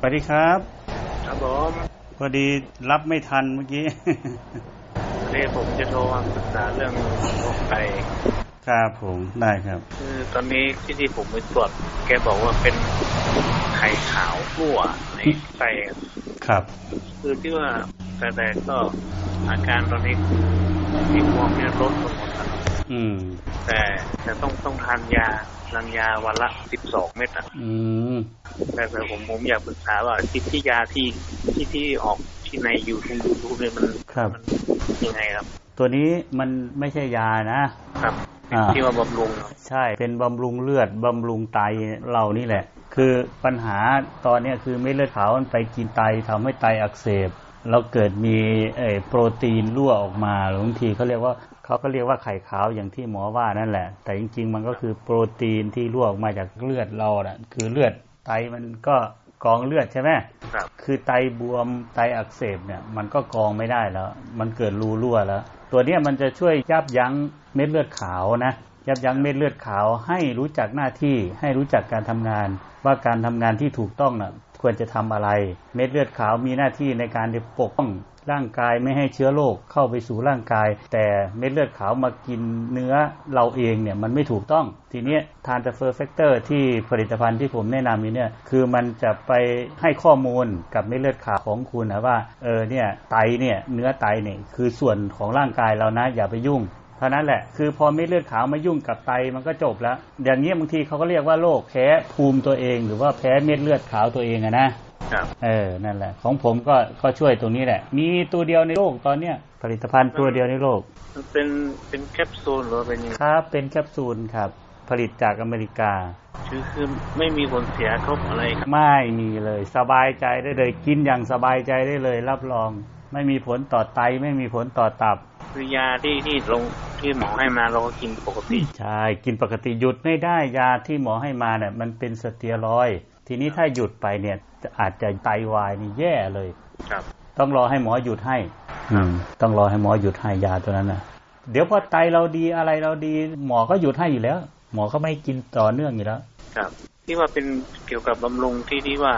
สวัสดีครับ ครับผมพอดีรับไม่ทันเมื่อกี้เรียผมจะโทรมาปรึกษาเรื่องโรคไตครับผมได้ครับคือตอนนี้ที่ที่ผมไปตรวจแกบอกว่าเป็นไข่ขาวรั่วในไตอะครับ คือที่ว่าแต่แต่ก็อาการตอนนี้ที่มองเนี่ยลดลงหมดแล้วอืม แต่แต่ต้องต้องทานยาลังยาวันละสิบสองเม็ดอะอืมแต่แต่ผมผมอยากปรึกษาว่าที่ที่ยาที่ที่ที่ออกที่ในยูทูบยูทูบเนี่ยมันครับมันยังไงครับ ตัวนี้มันไม่ใช่ยานะครับอ่าที่ว่าบำรุง ใช่เป็นบำรุงเลือดบำรุงไตเรานี่แหละ คือปัญหาตอนเนี้ยคือเม็ดเลือดขาวมันไปกินไตทำให้ไตอักเสบ แล้วเกิดมีเอ่อโปรตีนรั่วออกมาหรือบางทีเขาเรียกว่าเขาก็เรียกว่าไข่ขาวอย่างที่หมอว่านั่นแหละ แต่จริง ๆ มันก็คือโปรตีนที่รั่วออกมาจากเลือดเราน่ะคือเลือดไตมันก็กรองเลือดใช่ไหมครับคือไตบวมไตอักเสบเนี่ยมันก็กรองไม่ได้แล้ว มันเกิดรูรั่วแล้ว ตัวเนี้ยมันจะช่วยยับยั้งเม็ดเลือดขาวนะยับยั้งเม็ดเลือดขาวให้รู้จักหน้าที่ให้รู้จักการทำงาน ว่าการทำงานที่ถูกต้องน่ะ ควรจะทำอะไร เม็ดเลือดขาวมีหน้าที่ในการปกป้องร่างกายไม่ให้เชื้อโรคเข้าไปสู่ร่างกาย แต่เม็ดเลือดขาวมากินเนื้อเราเองเนี่ยมันไม่ถูกต้อง ทีเนี้ย transfer factor ที่ผลิตภัณฑ์ที่ผมแนะนำนี้เนี่ยคือมันจะไปให้ข้อมูลกับเม็ดเลือดขาวของคุณนะว่าเออเนี่ยไตเนี่ยเนื้อไตเนี่ยคือส่วนของร่างกายเรานะอย่าไปยุ่ง เท่านั้นแหละ คือพอเม็ดเลือดขาวมายุ่งกับไตมันก็จบแล้วอย่างนี้ยบางทีเขาก็เรียกว่าโรคแพ้ภูมิตัวเอง หรือว่าแพ้เม็ดเลือดขาวตัวเองอะนะครับเออ นั่นแหละ ของผมก็ก็ช่วยตรงนี้แหละ มีตัวเดียวในโลกตอนเนี้ยผลิตภัณฑ์ตัวเดียวในโลก มันเป็นเป็นแคปซูลหรือว่าเป็นยังไงครับ เป็นแคปซูลครับ ผลิตจากอเมริกา คือคือไม่มีผลเสียครบอะไรครับ ไม่มีเลย สบายใจได้เลย กินอย่างสบายใจได้เลย รับรอง ไม่มีผลต่อไต ไม่มีผลต่อตับ คือยาที่ที่ลง ที่หมอให้มาเราก็กินปกติ ใช่ กินปกติหยุดไม่ได้ยาที่หมอให้มาเนี่ยมันเป็นสเตียรอยด์ทีนี้ถ้าหยุดไปเนี่ยอาจจะไตวายนี่แย่เลยครับ ต้องรอให้หมอหยุดให้อืมต้องรอให้หมอหยุดให้ยาตัวนั้นนะเดี๋ยวพอไตเราดีอะไรเราดี หมอก็หยุดให้อยู่แล้ว หมอก็ไม่กินต่อเนื่องอยู่แล้ว ครับ ที่ว่าเป็นเกี่ยวกับบำรุงที่ที่ว่า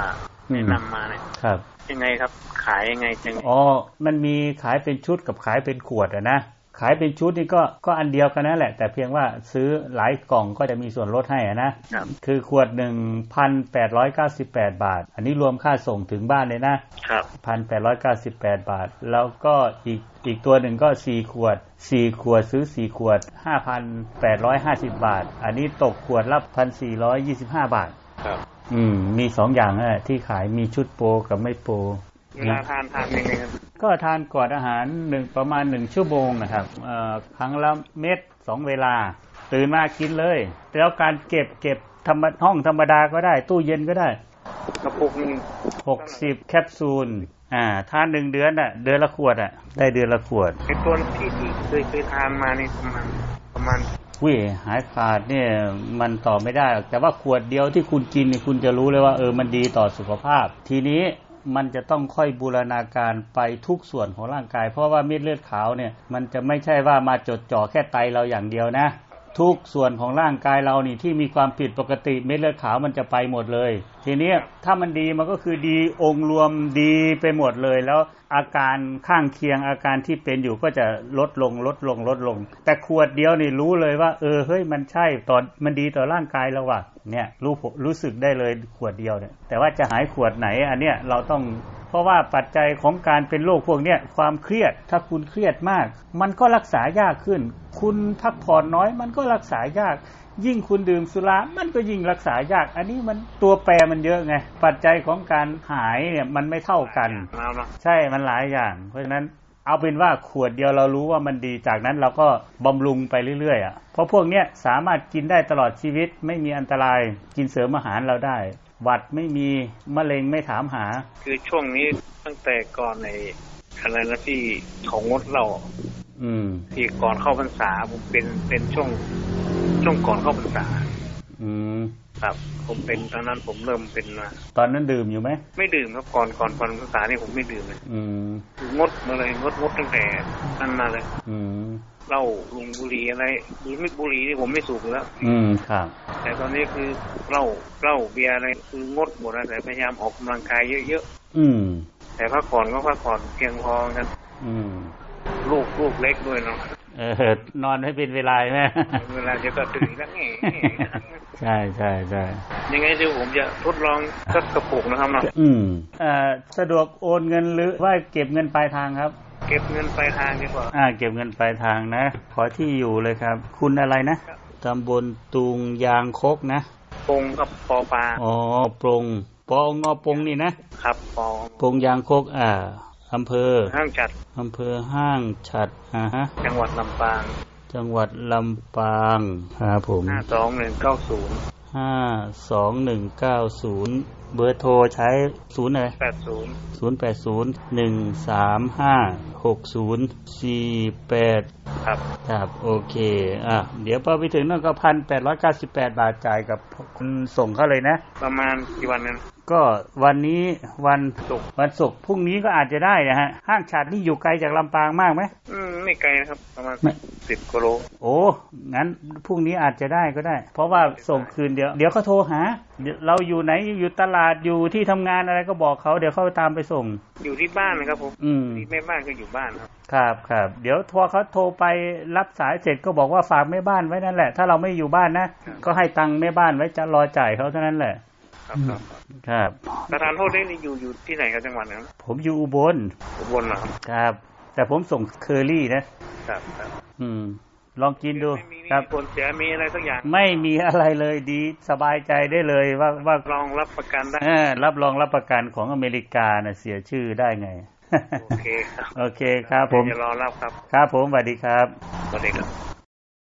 อืมแนะนำมาเนี่ยครับยังไงครับ ขายยังไงจังอ๋อมันมีขายเป็นชุดกับขายเป็นขวดอะนะ ขายเป็นชุดนี่ก็ก็อันเดียวกันนั่นแหละ แต่เพียงว่าซื้อหลายกล่องก็จะมีส่วนลดให้อะนะครับคือขวดหนึ่งพันแปดร้อยเก้าสิบแปดบาท อันนี้รวมค่าส่งถึงบ้านเลยนะครับพันแปดร้อยเก้าสิบแปดบาท แล้วก็อีกอีกตัวหนึ่งก็สี่ขวดสี่ขวดซื้อสี่ขวดห้าพันแปดร้อยห้าสิบบาท อันนี้ตกขวดละพันสี่ร้อยยี่สิบห้าบาท ครับ อืม มีสองอย่างนะที่ขายมีชุดโปรกับไม่โปร เวลาทานทานยังไงครับก็ทานก่อนอาหารหนึ่งประมาณหนึ่งชั่วโมงนะครับเอ่อครั้งละเม็ดสองเวลา ตื่นมากินเลย แล้วการเก็บเก็บธรรมห้องธรรมดาก็ได้ ตู้เย็นก็ได้กระปุกหนึงหกสิบแคปซูลอ่าทานหนึ่งเดือนอะ เดือนละขวดอะ ได้เดือนละขวดไอ้ตัวที่ที่เคยเคยทานมานี่ประมาณประมาณวิหายขาดเนี่ยมันต่อไม่ได้หรอกแต่ว่าขวดเดียวที่คุณกินเนี่ยคุณจะรู้เลยว่าเออมันดีต่อสุขภาพ ทีนี้ มันจะต้องค่อยบูรณาการไปทุกส่วนของร่างกาย เพราะว่าเม็ดเลือดขาวเนี่ยมันจะไม่ใช่ว่ามาจดจ่อแค่ไตเราอย่างเดียวนะ ทุกส่วนของร่างกายเรานี่ที่มีความผิดปกติเม็ดเลือดขาวมันจะไปหมดเลย ทีนี้ถ้ามันดีมันก็คือดีองค์รวมดีไปหมดเลย แล้วอาการข้างเคียงอาการที่เป็นอยู่ก็จะลดลงลดลงลดลง แต่ขวดเดียวนี่รู้เลยว่า เออเฮ้ยมันใช่ตอนมันดีต่อร่างกายเราว่ะเนี่ยรู้รู้สึกได้เลยขวดเดียวเนี่ยแต่ว่าจะหายขวดไหนอันเนี้ยเราต้อง เพราะว่าปัจจัยของการเป็นโรคพวกเนี้ยความเครียดถ้าคุณเครียดมาก มันก็รักษายากขึ้น คุณพักผ่อนน้อย มันก็รักษายาก ยิ่งคุณดื่มสุรา มันก็ยิ่งรักษายาก อันนี้มันตัวแปรมันเยอะไง ปัจจัยของการหายเนี่ยมันไม่เท่ากันเราเนาะใช่ มันหลายอย่าง เพราะฉะนั้นเอาเป็นว่าขวดเดียวเรารู้ว่ามันดีจากนั้นเราก็บำรุงไปเรื่อยๆอะเพราะพวกเนี้ยสามารถกินได้ตลอดชีวิตไม่มีอันตรายกินเสริมอาหารเราได้ หวัดไม่มีมะเร็งไม่ถามหา คือช่วงนี้ตั้งแต่ก่อนในอะไรนะที่ของงดเรา อืม ที่ก่อนเข้าพรรษาผมเป็นเป็นช่วงช่วงก่อนเข้าพรรษา อืม ครับ ผมเป็นตอนนั้นผมเริ่มเป็นมาตอนนั้นดื่มอยู่ไหมไม่ดื่มครับก่อนก่อนก่อนภาษานี่ผมไม่ดื่มเลยอืมงดมาเลยงดงดตั้งแต่นั้นมาเลย อืมเหล้าลุงบุหรี่อะไรหรือไม่บุหรี่นี่ผมไม่สูบอยู่แล้ว อืมครับ แต่ตอนนี้คือเหล้าเหล้าเบียร์อะไรคืองดหมดแล้วแต่พยายามออกกำลังกายเยอะอืมๆแต่พักผ่อนก็พักผ่อนเพียงพอกัน อืม ลูกลูกเล็กด้วยเนาะ เออนอนให้เป็นเวลาไหมเวลาจะก็ตื่นแล้วนี่ใช่ใช่ใช่ยังไงเดี๋ยวผมจะทดลองสักกระปุกนะครับเนาะอืมเอ่อสะดวกโอนเงินหรือว่าเก็บเงินปลายทางครับ เก็บเงินปลายทางดีกว่าอ่า เก็บเงินปลายทางนะ ขอที่อยู่เลยครับ คุณอะไรนะตำบลตุงยางคกนะปงกับปอปลาอ๋อปรงปองอปงนี่นะครับปองปงยางคกอ่า อำเภอ ห้างจัดอำเภอห้างฉัดอ่าฮะ จังหวัดลำปาง จังหวัดลำปางครับผมห้าสองหนึ่งเก้าศูนย์ห้าสองหนึ่งเก้าศูนย์เบอร์โทรใช้ศูนย์อะไรแปดศูนย์ศูนย์แปดศูนย์หนึ่งสามห้าหกศูนย์สี่แปด ครับ ครับ โอเค อะเดี๋ยวพอไปถึงนั่นก็พันแปดร้อยเก้าสิบแปดบาทจ่ายกับคุณส่งเขาเลยนะ ประมาณกี่วันนั้นก็วันนี้วันศุกร์วันศุกร์พรุ่งนี้ก็อาจจะได้นะฮะห้างฉัดนี่อยู่ไกลจากลำปางมากไหมอืมไม่ไกลนะครับประมาณไม่ สิบกิโล โอ้ งั้นพรุ่งนี้อาจจะได้ก็ได้ เพราะว่าส่งคืนเดี๋ยว เดี๋ยวเขาโทรหาเดี๋ยวเราอยู่ไหน อยู่ตลาด อยู่ที่ทำงานอะไรก็บอกเขาเดี๋ยวเขาตามไปส่ง อยู่ที่บ้านนะครับผมอืมที่แม่บ้านก็อยู่บ้านครับ ครับครับ เดี๋ยวพอเขาโทรไปรับสายเสร็จก็บอกว่าฝากแม่บ้านไว้นั่นแหละ ถ้าเราไม่อยู่บ้านนะ ก็ให้ตังค์แม่บ้านไว้จะรอจ่ายเขาเท่านั้นแหละครับครับครับประธานโทษได้นี่อยู่อยู่ที่ไหนครับจังหวัดไหนครับผมอยู่อุบล อุบลเหรอครับครับ แต่ผมส่งเคอรี่นะครับครับอืม ลองกินดูไม่มีครับ ผลเสียมีอะไรสักอย่างไม่มีอะไรเลยดีสบายใจได้เลยว่าว่าลองรับประกันได้ เออรับรองรับประกันของอเมริกานะเสียชื่อได้ไง โอเคครับ โอเคครับผมจะรอรับครับ ครับผมสวัสดีครับ สวัสดีครับ